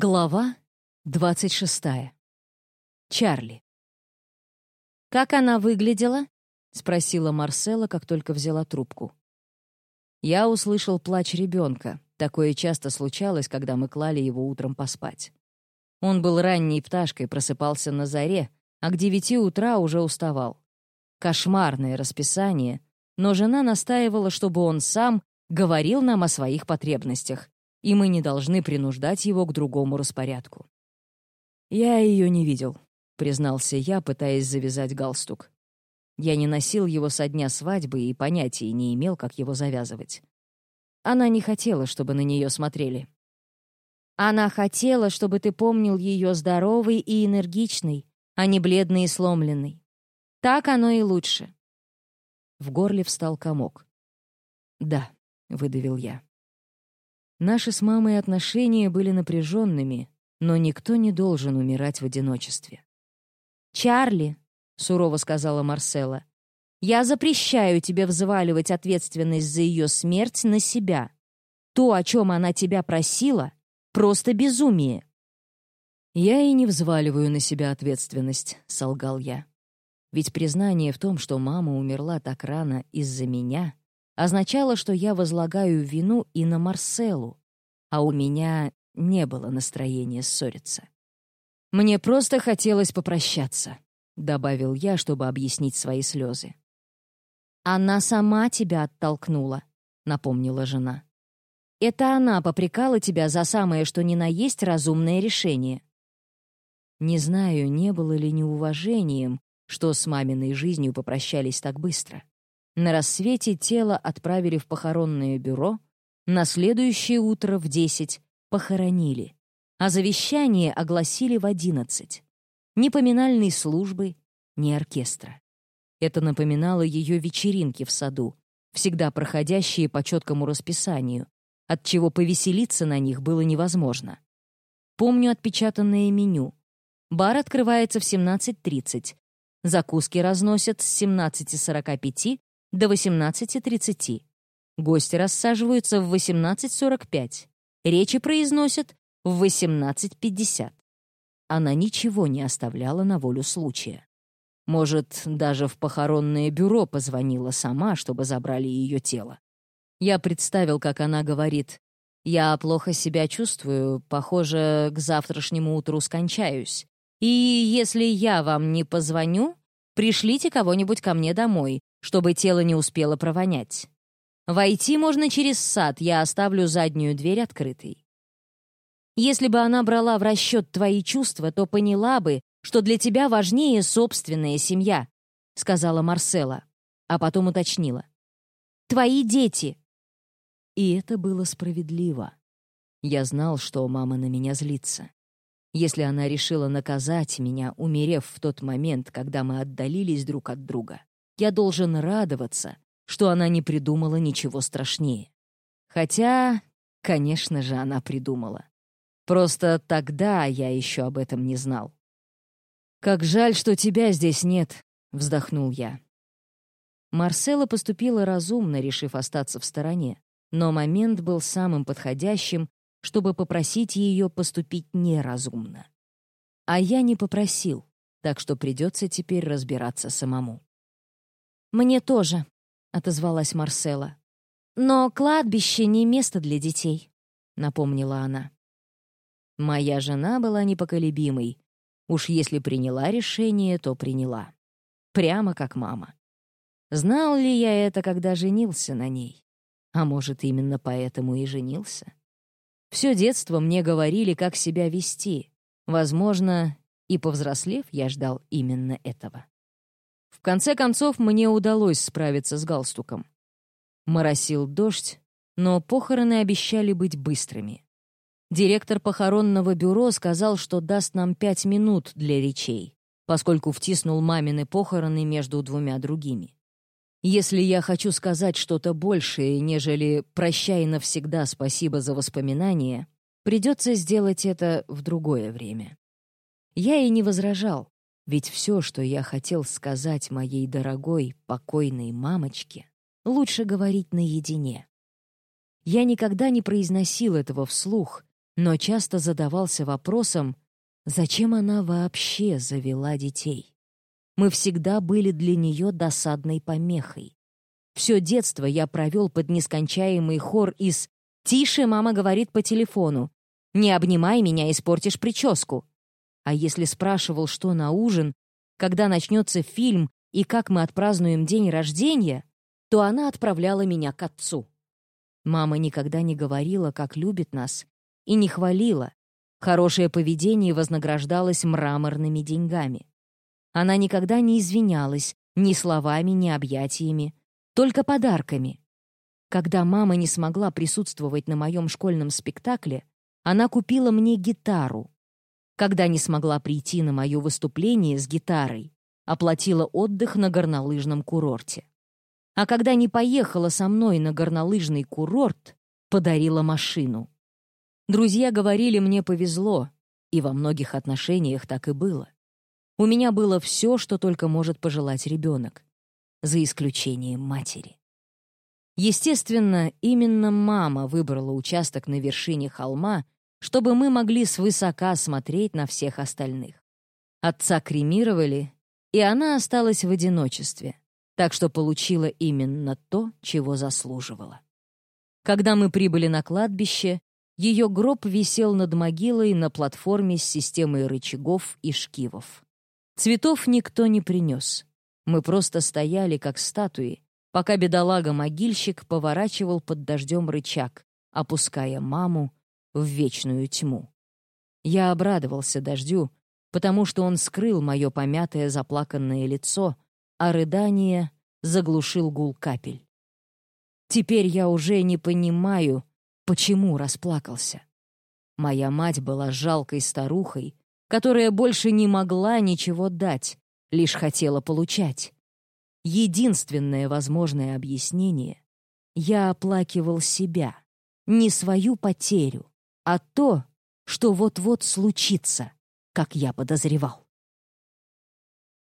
Глава 26. Чарли. «Как она выглядела?» — спросила Марсела, как только взяла трубку. Я услышал плач ребенка. Такое часто случалось, когда мы клали его утром поспать. Он был ранней пташкой, просыпался на заре, а к девяти утра уже уставал. Кошмарное расписание, но жена настаивала, чтобы он сам говорил нам о своих потребностях, и мы не должны принуждать его к другому распорядку. «Я ее не видел», — признался я, пытаясь завязать галстук. Я не носил его со дня свадьбы и понятия не имел, как его завязывать. Она не хотела, чтобы на нее смотрели. «Она хотела, чтобы ты помнил ее здоровой и энергичной, а не бледной и сломленной. Так оно и лучше». В горле встал комок. «Да», — выдавил я. Наши с мамой отношения были напряженными, но никто не должен умирать в одиночестве. «Чарли», — сурово сказала Марсела, «я запрещаю тебе взваливать ответственность за ее смерть на себя. То, о чем она тебя просила, просто безумие». «Я и не взваливаю на себя ответственность», — солгал я. Ведь признание в том, что мама умерла так рано из-за меня, означало, что я возлагаю вину и на Марселу, а у меня не было настроения ссориться. «Мне просто хотелось попрощаться», — добавил я, чтобы объяснить свои слезы. «Она сама тебя оттолкнула», — напомнила жена. «Это она попрекала тебя за самое что ни на есть разумное решение». Не знаю, не было ли неуважением, что с маминой жизнью попрощались так быстро. На рассвете тело отправили в похоронное бюро, на следующее утро в десять похоронили, а завещание огласили в одиннадцать. Ни поминальной службы, ни оркестра. Это напоминало ее вечеринки в саду, всегда проходящие по четкому расписанию, отчего повеселиться на них было невозможно. Помню отпечатанное меню. Бар открывается в 17.30. Закуски разносят с 17.45 до 18.30. Гости рассаживаются в 18.45. Речи произносят в 18.50. Она ничего не оставляла на волю случая. Может, даже в похоронное бюро позвонила сама, чтобы забрали ее тело. Я представил, как она говорит, «Я плохо себя чувствую, похоже, к завтрашнему утру скончаюсь. И если я вам не позвоню, пришлите кого-нибудь ко мне домой, чтобы тело не успело провонять. Войти можно через сад, я оставлю заднюю дверь открытой. Если бы она брала в расчет твои чувства, то поняла бы, что для тебя важнее собственная семья», — сказала Марсела, а потом уточнила. «Твои дети». И это было справедливо. Я знал, что мама на меня злится. Если она решила наказать меня, умерев в тот момент, когда мы отдалились друг от друга, я должен радоваться, что она не придумала ничего страшнее. Хотя, конечно же, она придумала. Просто тогда я еще об этом не знал. «Как жаль, что тебя здесь нет», — вздохнул я. Марсела поступила разумно, решив остаться в стороне, но момент был самым подходящим, чтобы попросить ее поступить неразумно. А я не попросил, так что придется теперь разбираться самому. «Мне тоже», — отозвалась Марсела. «Но кладбище не место для детей», — напомнила она. Моя жена была непоколебимой. Уж если приняла решение, то приняла. Прямо как мама. Знал ли я это, когда женился на ней? А может, именно поэтому и женился? Все детство мне говорили, как себя вести. Возможно, и повзрослев, я ждал именно этого. В конце концов, мне удалось справиться с галстуком. Моросил дождь, но похороны обещали быть быстрыми. Директор похоронного бюро сказал, что даст нам пять минут для речей, поскольку втиснул мамины похороны между двумя другими. Если я хочу сказать что-то большее, нежели «прощай навсегда, спасибо за воспоминания», придется сделать это в другое время. Я и не возражал, ведь все, что я хотел сказать моей дорогой, покойной мамочке, лучше говорить наедине. Я никогда не произносил этого вслух, но часто задавался вопросом, зачем она вообще завела детей. Мы всегда были для нее досадной помехой. Все детство я провел под нескончаемый хор из «Тише, мама говорит по телефону», «Не обнимай меня, испортишь прическу». А если спрашивал, что на ужин, когда начнется фильм и как мы отпразднуем день рождения, то она отправляла меня к отцу. Мама никогда не говорила, как любит нас, и не хвалила. Хорошее поведение вознаграждалось мраморными деньгами. Она никогда не извинялась ни словами, ни объятиями, только подарками. Когда мама не смогла присутствовать на моем школьном спектакле, она купила мне гитару. Когда не смогла прийти на мое выступление с гитарой, оплатила отдых на горнолыжном курорте. А когда не поехала со мной на горнолыжный курорт, подарила машину. Друзья говорили, мне повезло, и во многих отношениях так и было. У меня было все, что только может пожелать ребенок, за исключением матери. Естественно, именно мама выбрала участок на вершине холма, чтобы мы могли свысока смотреть на всех остальных. Отца кремировали, и она осталась в одиночестве, так что получила именно то, чего заслуживала. Когда мы прибыли на кладбище, ее гроб висел над могилой на платформе с системой рычагов и шкивов. Цветов никто не принес. Мы просто стояли, как статуи, пока бедолага-могильщик поворачивал под дождем рычаг, опуская маму в вечную тьму. Я обрадовался дождю, потому что он скрыл мое помятое заплаканное лицо, а рыдание заглушил гул капель. Теперь я уже не понимаю, почему расплакался. Моя мать была жалкой старухой, которая больше не могла ничего дать, лишь хотела получать. Единственное возможное объяснение — я оплакивал себя, не свою потерю, а то, что вот-вот случится — как я подозревал.